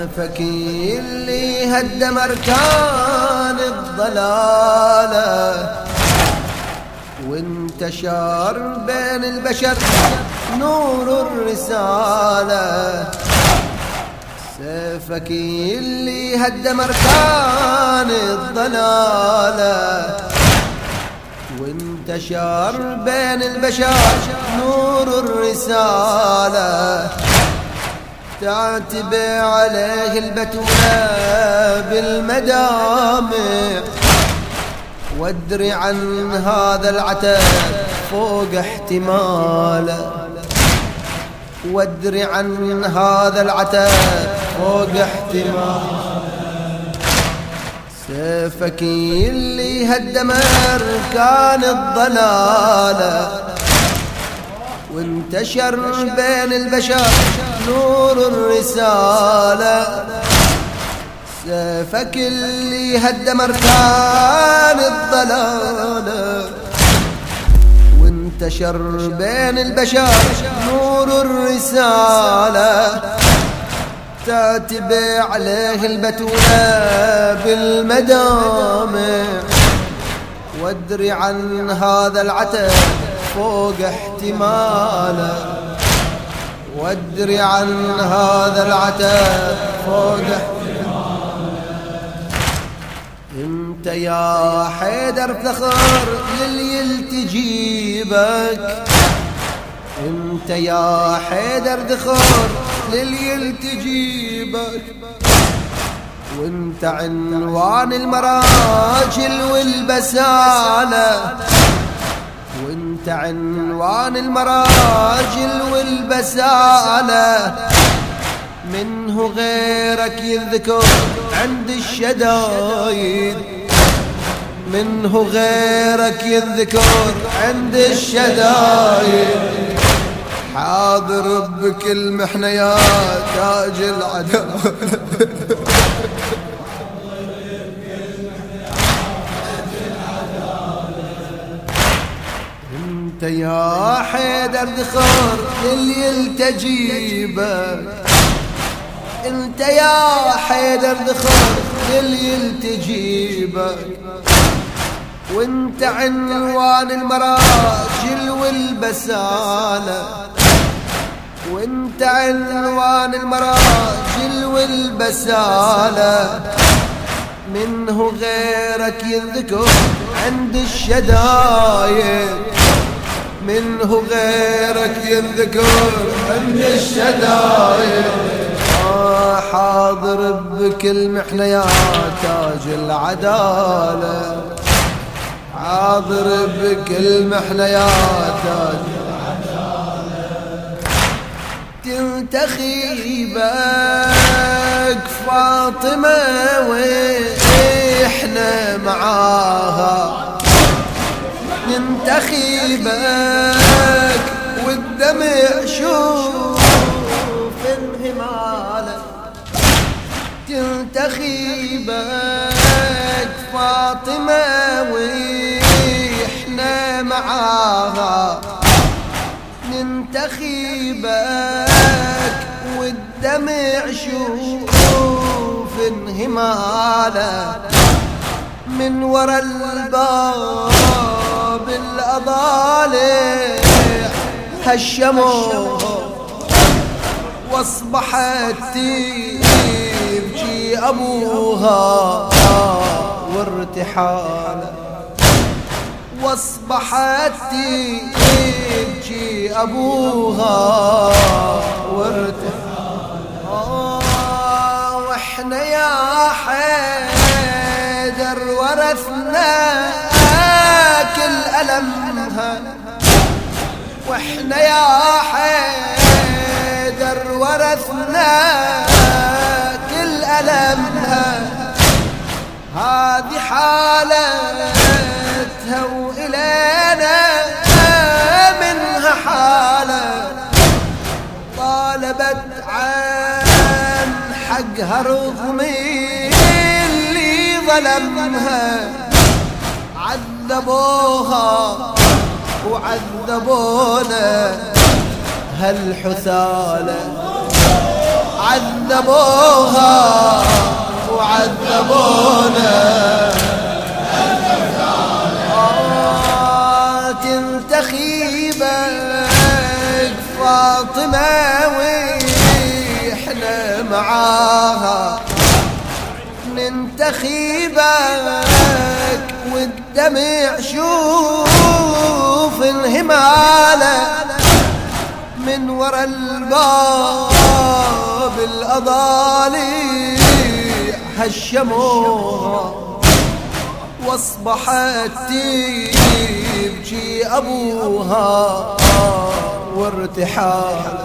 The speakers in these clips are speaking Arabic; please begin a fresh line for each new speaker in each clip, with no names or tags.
سيفك اللي هدم اركان الضلالة. وانتشر بين البشر نور الرسالة. سيفك اللي هدم اركان الضلالة. وانتشر بين البشر نور الرسالة. تعتبي عليه البتولة بالمدامع وادري عن هذا العتب فوق احتماله وادري عن هذا العتب فوق احتماله سيفك اللي هدم اركان الضلاله وانتشر بين البشر نور الرسالة. سيفك اللي هدم اركان الضلالة. وانتشر بين البشر نور الرسالة. تاتبع عليه البتولة بالمدامع. وادري عن هذا العتب. فوق احتماله وادري عن هذا العتب فوق انت يا حيدر فخر للي يلتجيبك انت يا حيدر ذخر للي يلتجيبك وانت عنوان المراجل والبسالة. وانت عنوان المراجل والبسالة. منه غيرك يذكر عند الشدايد. منه غيرك يذكر عند الشدايد. حاضر بكل محنيات تاج العداوة أنت يا حيدر ذخر اللي يلتجيبك أنت يا حيدر ذخر اللي يلتجيبك وأنت عنوان المراجل والبسالة. وأنت عنوان المراجل والبسالة. منه غيرك يذكر عند الشدايد. منه غيرك يذكر. عند الشدايد آه حاضر بكل محنيات تاج العدالة. حاضر بكل محنيات تاج تنتخي بك فاطمة وإحنا معاها. ننتخي بك والدمع شوف انهمالك تنتخي بك فاطمة وإحنا معاها. ننتخي بك والدمع شوف انهمالك من ورا الباب الأضالع هشموه واصبحت تبكي أبوها وارتحاله. واصبحت تبكي أبوها وارتحاله. آه وإحنا يا حيدر ورثنا ألمها. وإحنا يا حيدر ورثنا كل ألمها. هذه حالتها وإلينا منها حالة طالبت عن حقها رغم اللي ظلمها. عذبوها وعذبونا هالحثالة عذبوها وعذبونا آه تنتخي بك فاطمة وإحنا معاها. ننتخي بك والدمع شوف انهماله من ورا الباب الأضالي. هشموها وأصبحت تبكي أبوها وارتحال.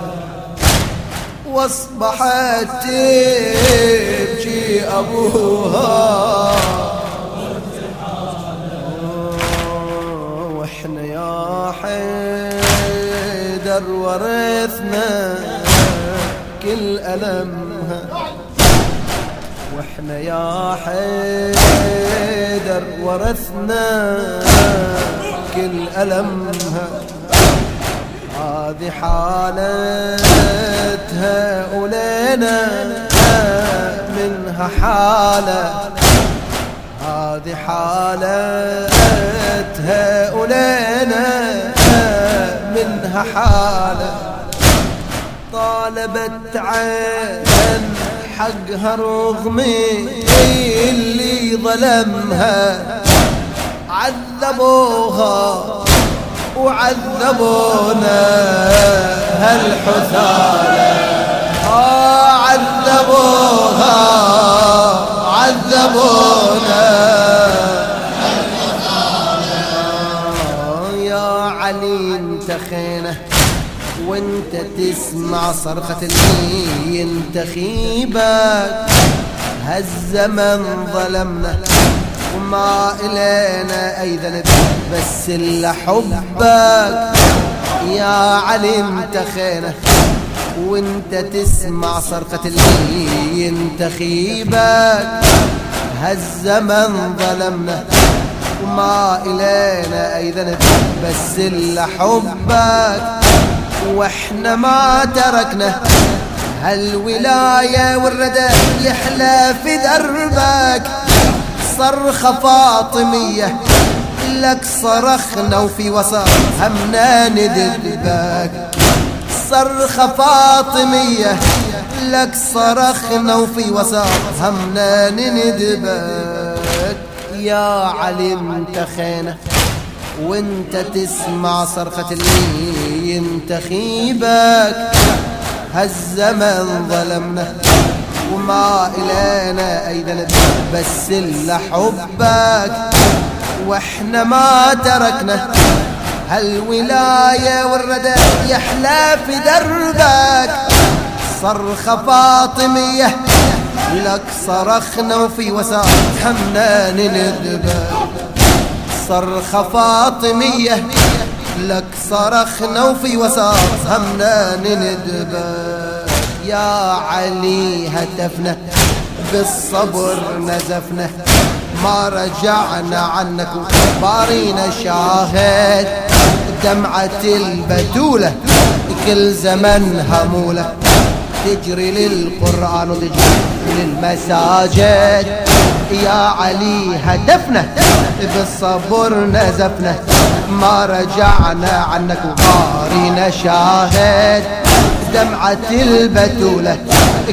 وأصبحت تبكي أبوها ورثنا كل ألمها. وإحنا يا حيدر ورثنا كل ألمها. هذه حالتها ولينا منها حالة. هذه حالتها ولينا حالة طالبت عين حقها رغم اللي ظلمها. عذبوها وعذبونا هالحثالة. آه عذبوها عذبونا. علي انت خينة وانت تسمع صرخة اللي ينتخيبك هالزمن ظلمنا وما إلينا أي ذنب بس إلا حبك. يا علي انت خينة وانت تسمع صرخة اللي ينتخيبك هالزمن ظلمنا وما إلينا أي ذنب بس إلا حبك. وإحنا ما تركنا هالولاية والردى يحلى في دربك. صرخة فاطمية لك صرخنا وفي وسط همنا ندبك. صرخة فاطمية لك صرخنا وفي وسط همنا ندبك. يا علي انت خينه وانت تسمع صرخة اللي ينتخيبك. هالزمن ظلمنا وما إلينا أي ذنب بس إلا حبك. وإحنا ما تركنا هالولاية والردى يحلى في دربك. صرخة فاطمية لك صرخنا وفي وسط حمنا نندبك صرخة فاطمية لك صرخنا وفي وسط همنا نندبك يا علي هتفنا بالصبر نزفنا ما رجعنا عنك بارينا شاهد. دمعة البتولة كل زمن همولة. تجري للقرآن وتجري للمساجد. يا علي هدفنا بالصبر نزفنا ما رجعنا عنك وقارينا شاهد. دمعة البتولة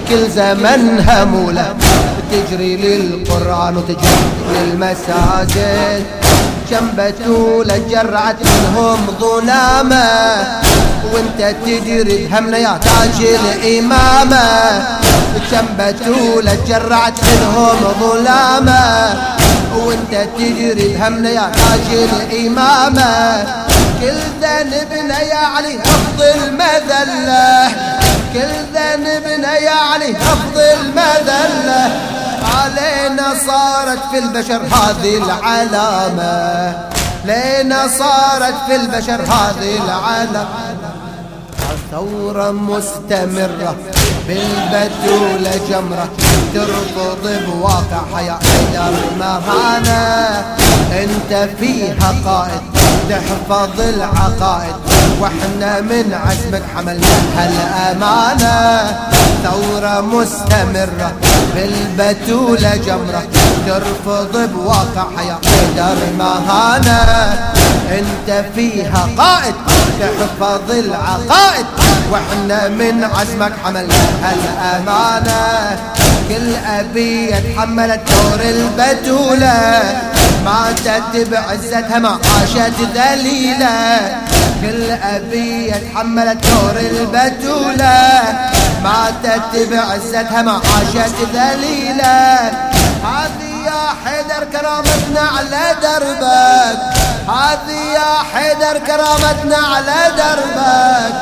كل زمن همولة تجري للقرآن وتجري للمساجد. كم بتولة جرعت منهم ظلامة وانت تدري همنا يا تاج الإمامة كم بتولة جرعت منهم ظلامة. وانت تدري همنا يا تاج الإمامة كل ذنبنا يا علي أفضل مذلة كل ذنبنا يا علي أفضل مذلة علينا صارت في البشر هذه العلامة. لينا صارت في البشر هذه العلامة. ثورة مستمرة بالبتولة جمرة ترفض بواقع حياة المهانة. أنت فيها قائد تحفظ العقائد وإحنا من عزمك حملنا هالأمانة ثورة مستمرة بالبتولة جمرة ترفض بواقع حياة قدر مهانة أنت فيها قائد تحفظ العقائد وإحنا من عزمك حملنا هالامانة كل أبي تحملت دور البتولة ماتت بعزتها ما عاشت ذليلة. كل أبي تحملت دور البتولة ماتت بعزتها ما عاشت ذليلة هذه يا حيدر كرامتنا على دربك. هذه يا حيدر كرامتنا على دربك.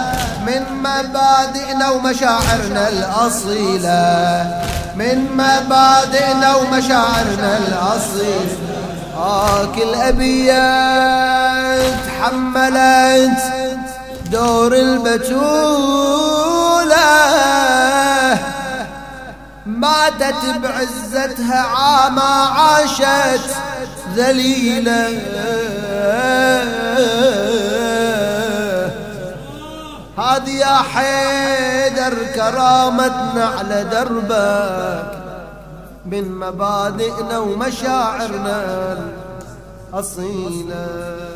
من مبادئنا ومشاعرنا الأصيلة. من مبادئنا ومشاعرنا الأصيلة. آه كل أبيات تحملت دور البتولة ماتت بعزتها عاما عاشت ذليلة. هذه يا حيدر كرامتنا على دربك من مبادئنا ومشاعرنا الأصيلة.